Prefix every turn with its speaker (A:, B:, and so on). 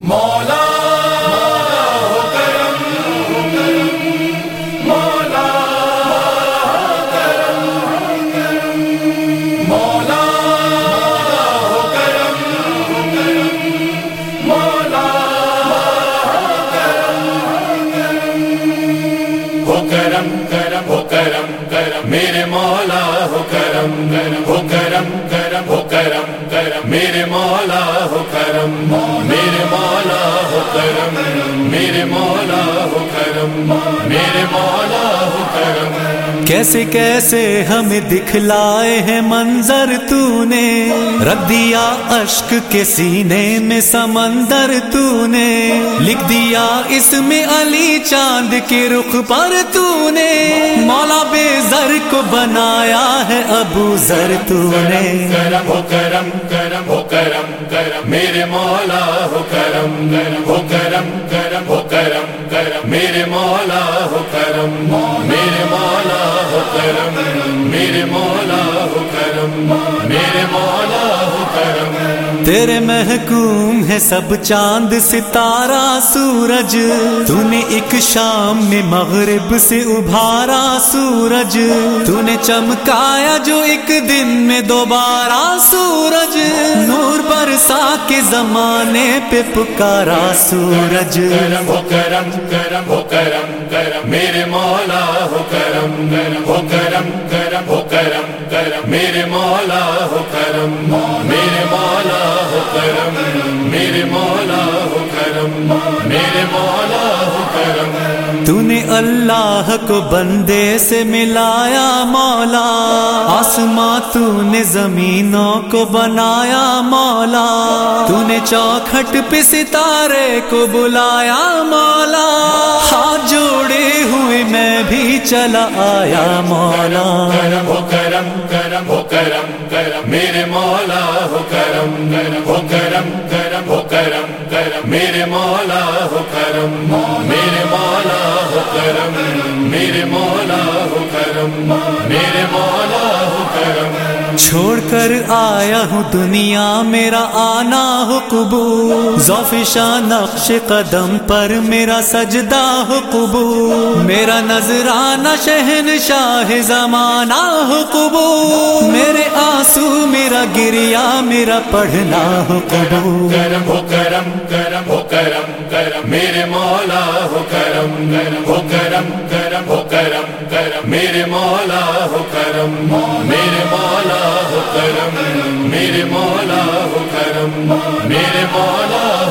A: مولا ہو کرم مولا کرم مولا ہو کرم مولا، ہو کرم کرم، ہو کرم کرم، میرے مولا، ہو کرم کرم، ہو کرم کرم، ہو کرم کرم، میرے مولا، ہو کرم کرم میرے مولا ہو کرم میرے مولا ہو کرم.
B: کیسے کیسے ہمیں دکھلائے ہیں منظر تو نے رکھ دیا اشک کے سینے میں سمندر تو نے لکھ دیا اس میں علی چاند کے رخ پر تو نے مولا بے زر کو بنایا ہے ابو زر تو نے
A: کرم کرم کرم کرم کرم میرے مولا ہو کرم کرم ہو کرم کرم ہو کرم کرم میرے مولا ہو کرم میرے مولا ہو کرم میرے مولا ہو کرم میرے مولا ہو کرم
B: تیرے محکوم ہے سب چاند ستارہ سورج تو نے ایک شام میں مغرب سے ابھارا سورج۔ تو نے چمکایا جو ایک دن میں دوبارہ سورج۔ کے زمانے پہ پکارا سورج۔
A: کرم ہو کرم کرم ہو کرم کرم۔ میرے مولا ہو کرم کرم ہو کرم کرم ہو کرم کرم۔ میرے مولا ہو کرم، میرے مولا ہو کرم۔ میرے مولا ہو کرم، میرے مولا ہو کرم
B: تو نے اللہ کو بندے سے ملایا مولا آسماں تو نے زمینوں کو بنایا مولا تو نے چوکھٹ پہ ستارے کو بلایا مولا ہاتھ جوڑے ہوئے میں بھی چلا آیا مولا
A: کرم ہو کرم کرم ہو کرم کرم میرے مولا ہو کرم کرم ہو کرم کرم ہو کرم کرم میرے مولا ہو کرم میرے مولا کرم میرے مولا ہو کرم میرے مولا ہو کرم.
B: چھوڑ کر آیا ہوں دنیا میرا آنا ہو قبول. ذوفشا نقش قدم پر میرا سجدہ ہو قبول. میرا نظرانہ شہن شاہ زمانہ ہو قبول. میرے آنسو میرا گریا میرا پڑھنا ہو قبول.
A: کرم ہو کرم میرے مولا ہو کرم ہو کرم کرم، ہو کرم کرم۔ میرے مولا ہو کرم، میرے مولا ہو کرم۔ میرے مولا ہو کرم، میرے مولا